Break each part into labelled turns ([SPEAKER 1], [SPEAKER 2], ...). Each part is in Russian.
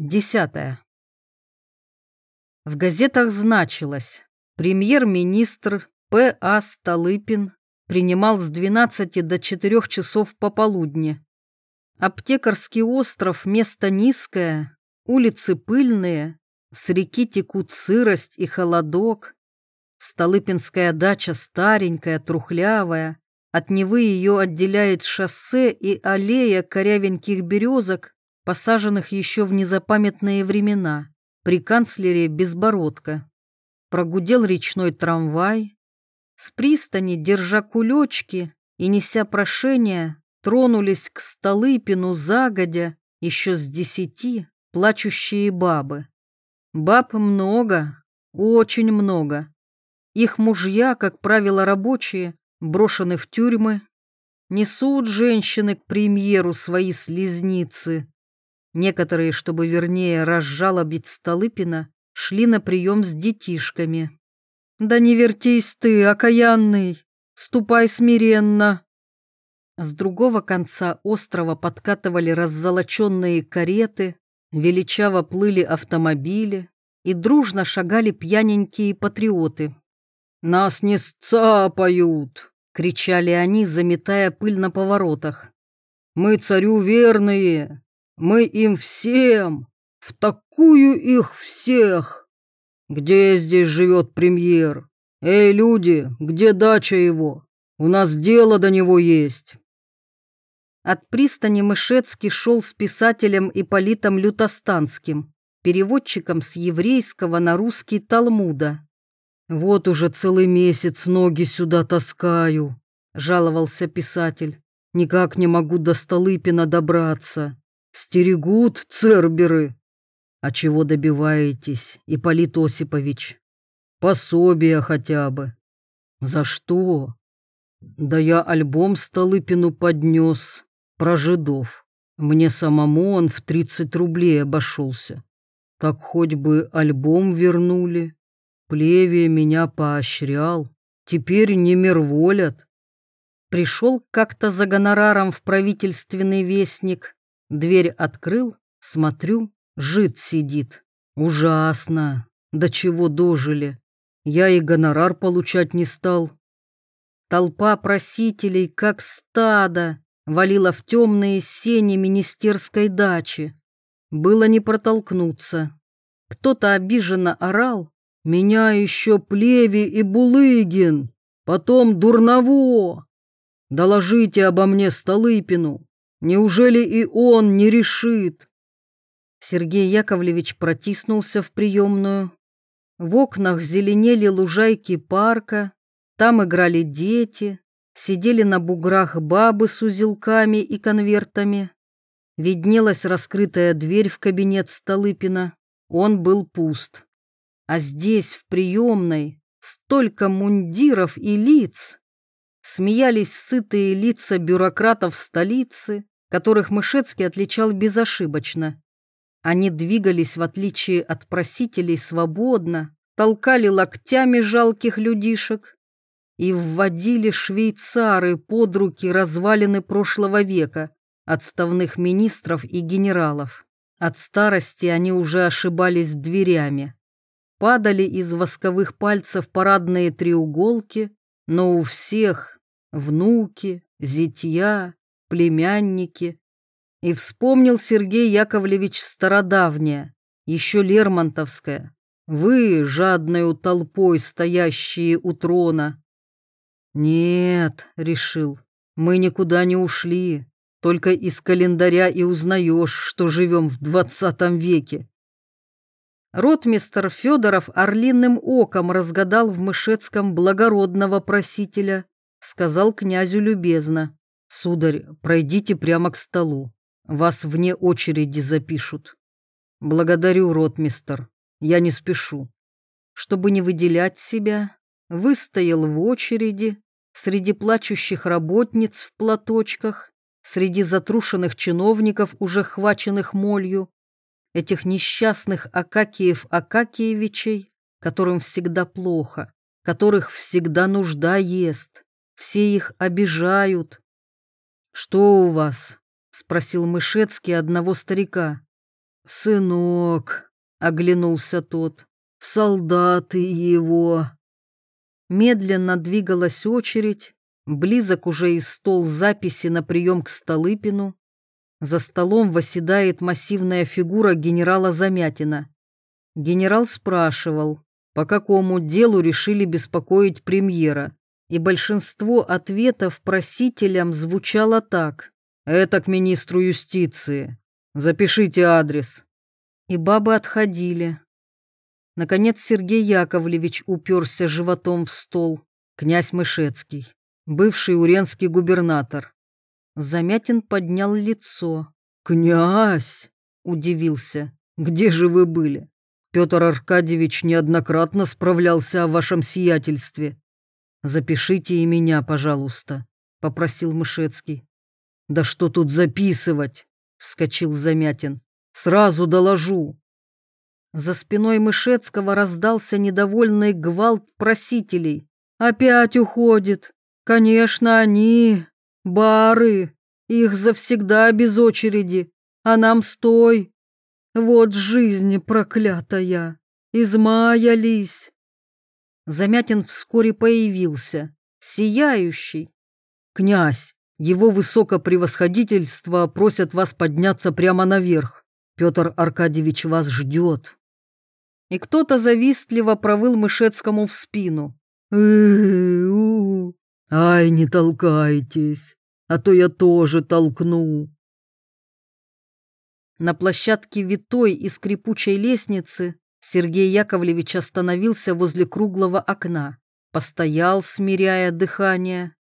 [SPEAKER 1] Десятое. В газетах значилось «Премьер-министр П.А. Столыпин принимал с 12 до 4 часов пополудни. Аптекарский остров – место низкое, улицы пыльные, с реки текут сырость и холодок. Столыпинская дача старенькая, трухлявая, от Невы ее отделяет шоссе и аллея корявеньких березок, посаженных еще в незапамятные времена, при канцлере Безбородко. Прогудел речной трамвай. С пристани, держа кулечки и неся прошения, тронулись к Столыпину загодя, еще с десяти, плачущие бабы. Баб много, очень много. Их мужья, как правило, рабочие, брошены в тюрьмы. Несут женщины к премьеру свои слезницы, Некоторые, чтобы вернее разжалобить Столыпина, шли на прием с детишками. «Да не вертись ты, окаянный! Ступай смиренно!» С другого конца острова подкатывали раззолоченные кареты, величаво плыли автомобили и дружно шагали пьяненькие патриоты. «Нас не сцапают!» — кричали они, заметая пыль на поворотах. «Мы царю верные! Мы им всем, в такую их всех. Где здесь живет премьер? Эй, люди, где дача его? У нас дело до него есть. От пристани Мышецкий шел с писателем Ипполитом Лютостанским, переводчиком с еврейского на русский Талмуда. «Вот уже целый месяц ноги сюда таскаю», — жаловался писатель. «Никак не могу до Столыпина добраться. Стерегут церберы. А чего добиваетесь, Ипполит Осипович? Пособия хотя бы. За что? Да я альбом Столыпину поднес про жидов. Мне самому он в 30 рублей обошелся. Так хоть бы альбом вернули. Плевия меня поощрял. Теперь не мирволят. Пришел как-то за гонораром в правительственный вестник Дверь открыл, смотрю, жид сидит. Ужасно. До чего дожили. Я и гонорар получать не стал. Толпа просителей, как стадо, валила в темные сени министерской дачи. Было не протолкнуться. Кто-то обиженно орал. «Меня еще Плеви и Булыгин, потом Дурново. Доложите обо мне Столыпину, Неужели и он не решит? Сергей Яковлевич протиснулся в приемную. В окнах зеленели лужайки парка, там играли дети, сидели на буграх бабы с узелками и конвертами. Виднелась раскрытая дверь в кабинет Столыпина. Он был пуст. А здесь, в приемной, столько мундиров и лиц. Смеялись сытые лица бюрократов столицы, которых Мышецкий отличал безошибочно. Они двигались, в отличие от просителей, свободно, толкали локтями жалких людишек и вводили швейцары под руки развалины прошлого века, отставных министров и генералов. От старости они уже ошибались дверями. Падали из восковых пальцев парадные треуголки, но у всех внуки, зятья, племянники. И вспомнил Сергей Яковлевич стародавнее, еще Лермонтовское. Вы, жадною толпой стоящие у трона. Нет, решил, мы никуда не ушли. Только из календаря и узнаешь, что живем в двадцатом веке. Ротмистер Федоров орлиным оком разгадал в Мышецком благородного просителя, сказал князю любезно. «Сударь, пройдите прямо к столу. Вас вне очереди запишут». «Благодарю, ротмистер. Я не спешу». Чтобы не выделять себя, выстоял в очереди среди плачущих работниц в платочках, среди затрушенных чиновников, уже хваченных молью, этих несчастных Акакиев Акакиевичей, которым всегда плохо, которых всегда нужда ест, все их обижают, «Что у вас?» — спросил Мышецкий одного старика. «Сынок», — оглянулся тот, — «в солдаты его». Медленно двигалась очередь, близок уже и стол записи на прием к Столыпину. За столом восседает массивная фигура генерала Замятина. Генерал спрашивал, по какому делу решили беспокоить премьера, и большинство ответов просителям звучало так. «Это к министру юстиции. Запишите адрес». И бабы отходили. Наконец Сергей Яковлевич уперся животом в стол. Князь Мышецкий, бывший уренский губернатор. Замятин поднял лицо. «Князь!» — удивился. «Где же вы были? Петр Аркадьевич неоднократно справлялся о вашем сиятельстве. Запишите и меня, пожалуйста», — попросил Мышецкий. «Да что тут записывать?» — вскочил Замятин. «Сразу доложу». За спиной Мышецкого раздался недовольный гвалт просителей. «Опять уходит. Конечно, они, бары, их завсегда без очереди, а нам стой. Вот жизнь проклятая, измаялись. Замятин вскоре появился, сияющий. «Князь, его высокопревосходительство просят вас подняться прямо наверх. Петр Аркадьевич вас ждет». И кто-то завистливо провыл Мышецкому в спину. «Ай, не толкайтесь, а то я тоже толкну». На площадке витой и скрипучей лестницы Сергей Яковлевич остановился возле круглого окна, постоял, смиряя дыхание.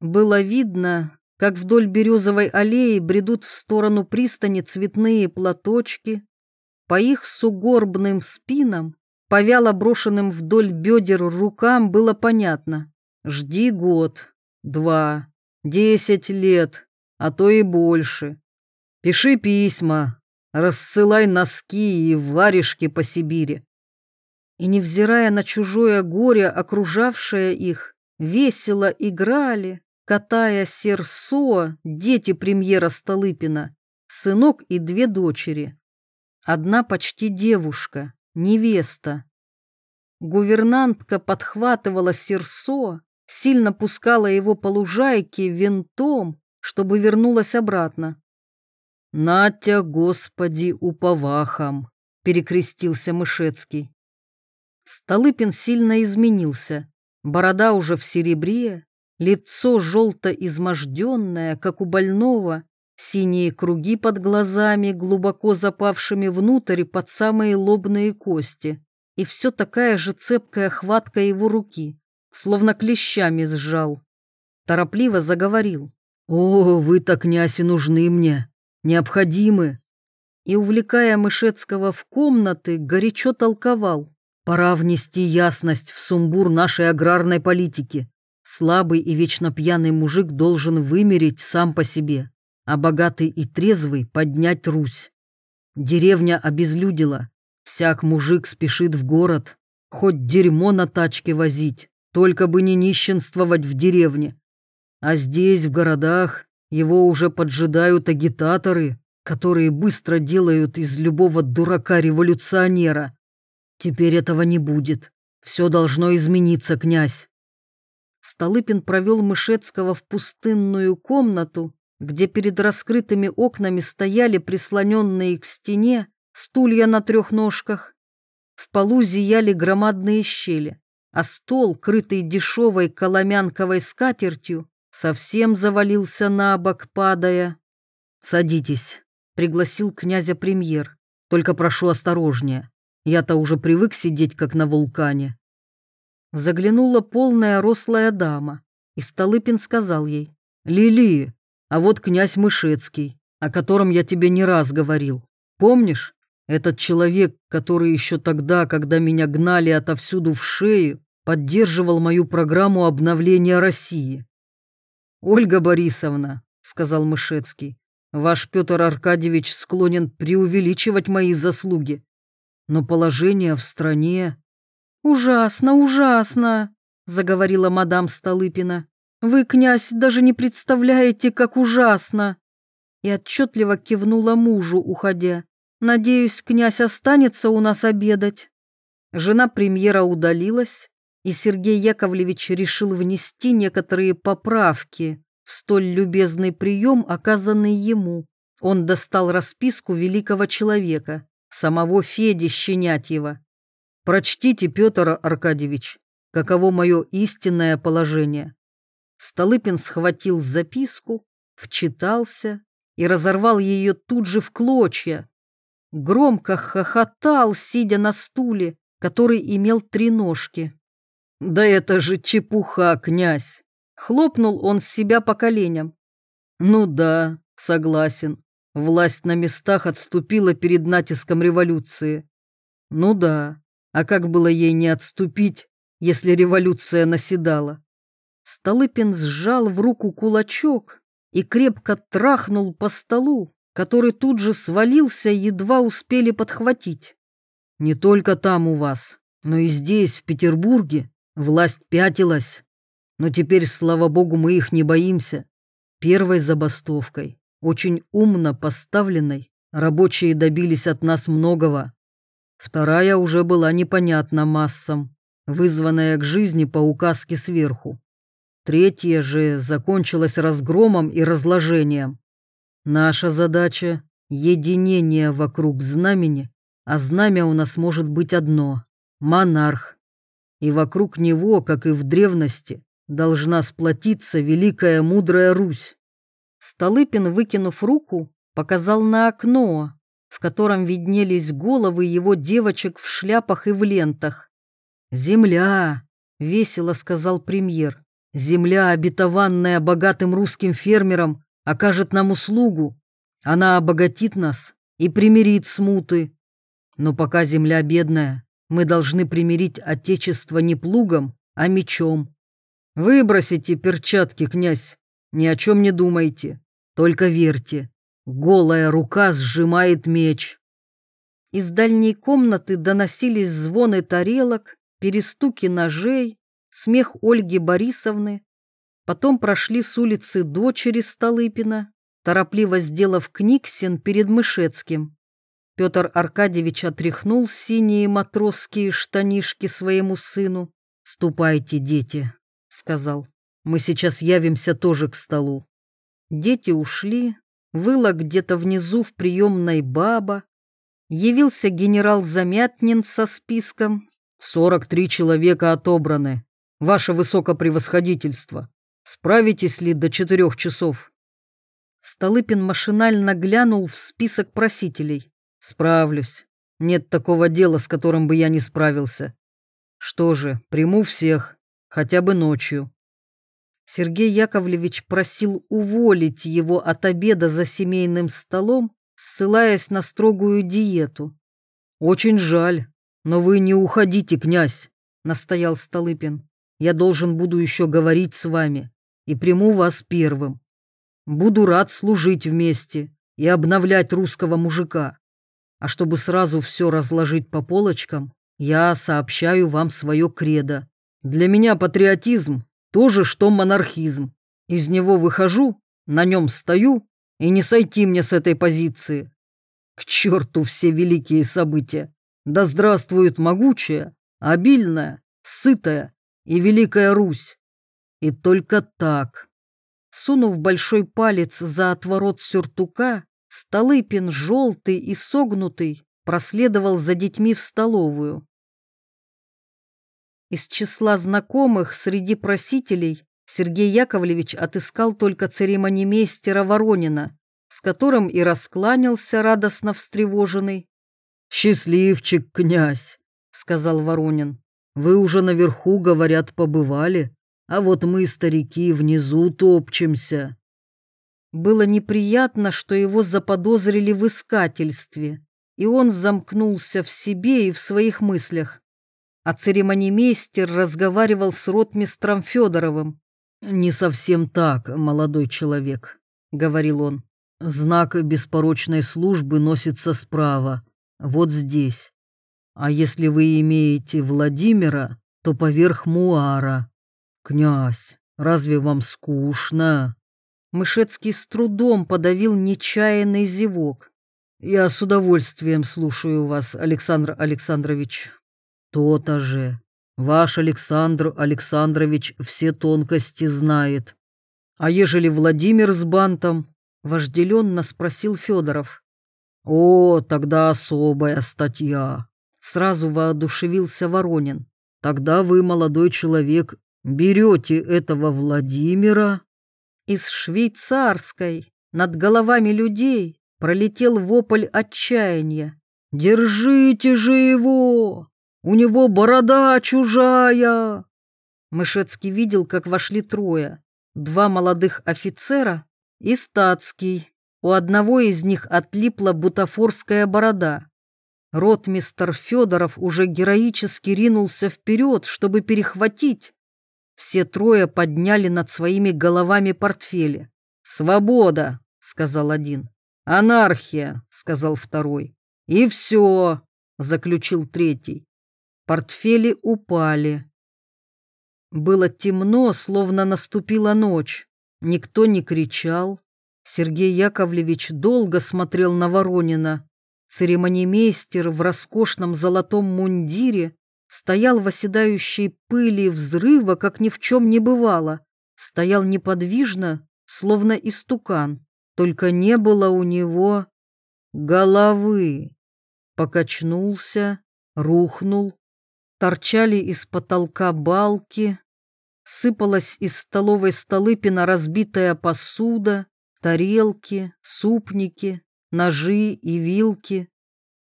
[SPEAKER 1] Было видно, как вдоль березовой аллеи бредут в сторону пристани цветные платочки. По их сугорбным спинам, по вяло брошенным вдоль бедер рукам было понятно. Жди год, два, десять лет, а то и больше. Пиши письма, рассылай носки и варежки по Сибири. И, невзирая на чужое горе, окружавшее их, весело играли, катая серсо, дети премьера Столыпина, сынок и две дочери. Одна почти девушка, невеста. Гувернантка подхватывала серсо, сильно пускала его по лужайке винтом, чтобы вернулась обратно. «Натя, Господи, уповахом!» — перекрестился Мышецкий. Столыпин сильно изменился. Борода уже в серебре, лицо желто-изможденное, как у больного, синие круги под глазами, глубоко запавшими внутрь под самые лобные кости, и все такая же цепкая хватка его руки, словно клещами сжал. Торопливо заговорил. «О, вы-то, князь, и нужны мне необходимы. И, увлекая Мышецкого в комнаты, горячо толковал. Пора внести ясность в сумбур нашей аграрной политики. Слабый и вечно пьяный мужик должен вымереть сам по себе, а богатый и трезвый поднять Русь. Деревня обезлюдила. Всяк мужик спешит в город, хоть дерьмо на тачке возить, только бы не нищенствовать в деревне. А здесь, в городах, его уже поджидают агитаторы, которые быстро делают из любого дурака революционера. Теперь этого не будет. Все должно измениться, князь. Столыпин провел Мышецкого в пустынную комнату, где перед раскрытыми окнами стояли прислоненные к стене стулья на трех ножках. В полу зияли громадные щели, а стол, крытый дешевой коломянковой скатертью, совсем завалился на бок, падая. «Садитесь», — пригласил князя премьер. «Только прошу осторожнее. Я-то уже привык сидеть, как на вулкане». Заглянула полная рослая дама, и Столыпин сказал ей, «Лили, а вот князь Мышецкий, о котором я тебе не раз говорил. Помнишь, этот человек, который еще тогда, когда меня гнали отовсюду в шею, поддерживал мою программу обновления России. «Ольга Борисовна», — сказал Мышецкий, — «ваш Петр Аркадьевич склонен преувеличивать мои заслуги. Но положение в стране...» «Ужасно, ужасно», — заговорила мадам Столыпина. «Вы, князь, даже не представляете, как ужасно!» И отчетливо кивнула мужу, уходя. Надеюсь, князь останется у нас обедать. Жена премьера удалилась, и Сергей Яковлевич решил внести некоторые поправки в столь любезный прием, оказанный ему. Он достал расписку великого человека, самого Феди Щенятьева. «Прочтите, Петр Аркадьевич, каково мое истинное положение». Столыпин схватил записку, вчитался и разорвал ее тут же в клочья. Громко хохотал, сидя на стуле, который имел три ножки. «Да это же чепуха, князь!» Хлопнул он себя по коленям. «Ну да, согласен. Власть на местах отступила перед натиском революции. Ну да, а как было ей не отступить, если революция наседала?» Столыпин сжал в руку кулачок и крепко трахнул по столу, который тут же свалился, едва успели подхватить. «Не только там у вас, но и здесь, в Петербурге, Власть пятилась, но теперь, слава богу, мы их не боимся. Первой забастовкой, очень умно поставленной, рабочие добились от нас многого. Вторая уже была непонятна массам, вызванная к жизни по указке сверху. Третья же закончилась разгромом и разложением. Наша задача — единение вокруг знамени, а знамя у нас может быть одно — монарх и вокруг него, как и в древности, должна сплотиться великая мудрая Русь. Столыпин, выкинув руку, показал на окно, в котором виднелись головы его девочек в шляпах и в лентах. «Земля!» — весело сказал премьер. «Земля, обетованная богатым русским фермером, окажет нам услугу. Она обогатит нас и примирит смуты. Но пока земля бедная, мы должны примирить отечество не плугом, а мечом. Выбросите перчатки, князь, ни о чем не думайте, только верьте. Голая рука сжимает меч. Из дальней комнаты доносились звоны тарелок, перестуки ножей, смех Ольги Борисовны. Потом прошли с улицы дочери Столыпина, торопливо сделав книгсен перед Мышецким. Петр Аркадьевич отряхнул синие матросские штанишки своему сыну. «Ступайте, дети», — сказал. «Мы сейчас явимся тоже к столу». Дети ушли, выла где-то внизу в приемной баба. Явился генерал Замятнин со списком. «Сорок три человека отобраны. Ваше высокопревосходительство. Справитесь ли до четырех часов?» Столыпин машинально глянул в список просителей. Справлюсь. Нет такого дела, с которым бы я не справился. Что же, приму всех, хотя бы ночью. Сергей Яковлевич просил уволить его от обеда за семейным столом, ссылаясь на строгую диету. «Очень жаль, но вы не уходите, князь», — настоял Столыпин. «Я должен буду еще говорить с вами и приму вас первым. Буду рад служить вместе и обновлять русского мужика. А чтобы сразу все разложить по полочкам, я сообщаю вам свое кредо. Для меня патриотизм тоже, что монархизм. Из него выхожу, на нем стою, и не сойти мне с этой позиции. К черту все великие события. Да здравствует могучая, обильная, сытая и великая Русь. И только так. Сунув большой палец за отворот сюртука, Столыпин, желтый и согнутый, проследовал за детьми в столовую. Из числа знакомых среди просителей Сергей Яковлевич отыскал только церемонимейстера Воронина, с которым и раскланялся радостно встревоженный. «Счастливчик, князь!» — сказал Воронин. «Вы уже наверху, говорят, побывали, а вот мы, старики, внизу топчемся». Было неприятно, что его заподозрили в искательстве, и он замкнулся в себе и в своих мыслях. А церемонимейстер разговаривал с ротмистром Федоровым. «Не совсем так, молодой человек», — говорил он. «Знак беспорочной службы носится справа, вот здесь. А если вы имеете Владимира, то поверх Муара. Князь, разве вам скучно?» Мышецкий с трудом подавил нечаянный зевок. Я с удовольствием слушаю вас, Александр Александрович. То-то же. Ваш Александр Александрович все тонкости знает. А ежели Владимир с бантом? Вожделенно спросил Федоров. О, тогда особая статья. Сразу воодушевился Воронин. Тогда вы, молодой человек, берете этого Владимира. Из швейцарской над головами людей пролетел вопль отчаяния. «Держите же его! У него борода чужая!» Мышецкий видел, как вошли трое. Два молодых офицера и статский. У одного из них отлипла бутафорская борода. Ротмистер Федоров уже героически ринулся вперед, чтобы перехватить. Все трое подняли над своими головами портфели. «Свобода!» — сказал один. «Анархия!» — сказал второй. «И все!» — заключил третий. Портфели упали. Было темно, словно наступила ночь. Никто не кричал. Сергей Яковлевич долго смотрел на Воронина. Церемонимейстер в роскошном золотом мундире стоял в оседающей пыли взрыва, как ни в чем не бывало. Стоял неподвижно, словно истукан. Только не было у него головы. Покачнулся, рухнул. Торчали из потолка балки. Сыпалась из столовой Столыпина разбитая посуда, тарелки, супники, ножи и вилки.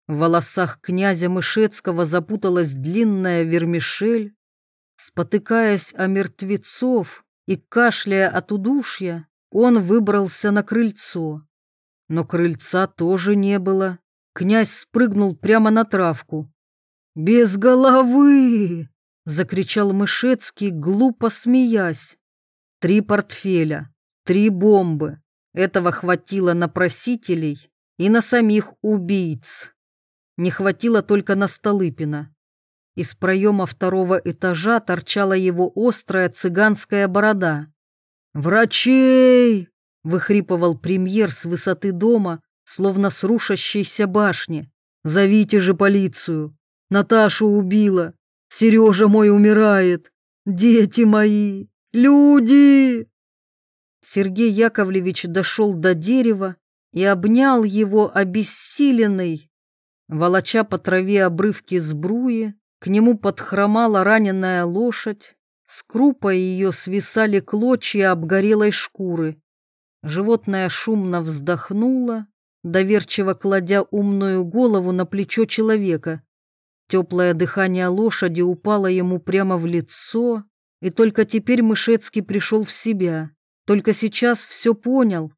[SPEAKER 1] В волосах князя Мышецкого запуталась длинная вермишель. Спотыкаясь о мертвецов и кашляя от удушья, он выбрался на крыльцо. Но крыльца тоже не было. Князь спрыгнул прямо на травку. «Без головы!» — закричал Мышецкий, глупо смеясь. Три портфеля, три бомбы. Этого хватило на просителей и на самих убийц. Не хватило только на Столыпина. Из проема второго этажа торчала его острая цыганская борода. «Врачей!» — выхрипывал премьер с высоты дома, словно с рушащейся башни. «Зовите же полицию! Наташу убила! Сережа мой умирает! Дети мои! Люди!» Сергей Яковлевич дошел до дерева и обнял его обессиленный. Волоча по траве обрывки сбруи, к нему подхромала раненая лошадь, с крупой ее свисали клочья обгорелой шкуры. Животное шумно вздохнуло, доверчиво кладя умную голову на плечо человека. Теплое дыхание лошади упало ему прямо в лицо, и только теперь Мышецкий пришел в себя. Только сейчас все понял.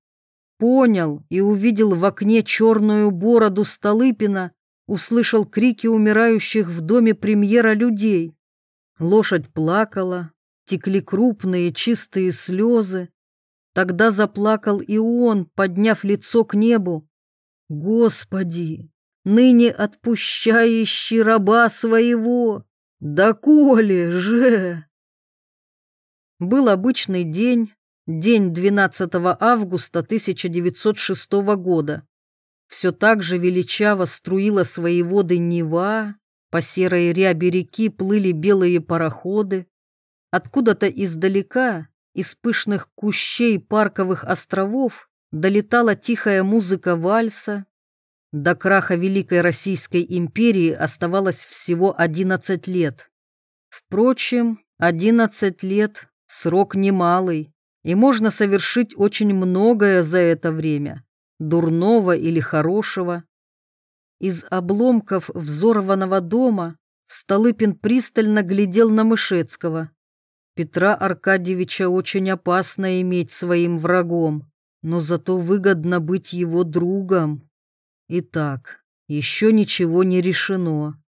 [SPEAKER 1] Понял и увидел в окне черную бороду Столыпина, услышал крики умирающих в доме премьера людей. Лошадь плакала, текли крупные чистые слезы. Тогда заплакал и он, подняв лицо к небу. «Господи, ныне отпущающий раба своего, доколе же!» Был обычный день, день 12 августа 1906 года. Все так же величаво струила свои воды Нева, по серой ряби реки плыли белые пароходы. Откуда-то издалека, из пышных кущей парковых островов, долетала тихая музыка вальса. До краха Великой Российской империи оставалось всего 11 лет. Впрочем, 11 лет – срок немалый, и можно совершить очень многое за это время, дурного или хорошего. Из обломков взорванного дома Столыпин пристально глядел на Мышецкого. Петра Аркадьевича очень опасно иметь своим врагом, но зато выгодно быть его другом. Итак, еще ничего не решено.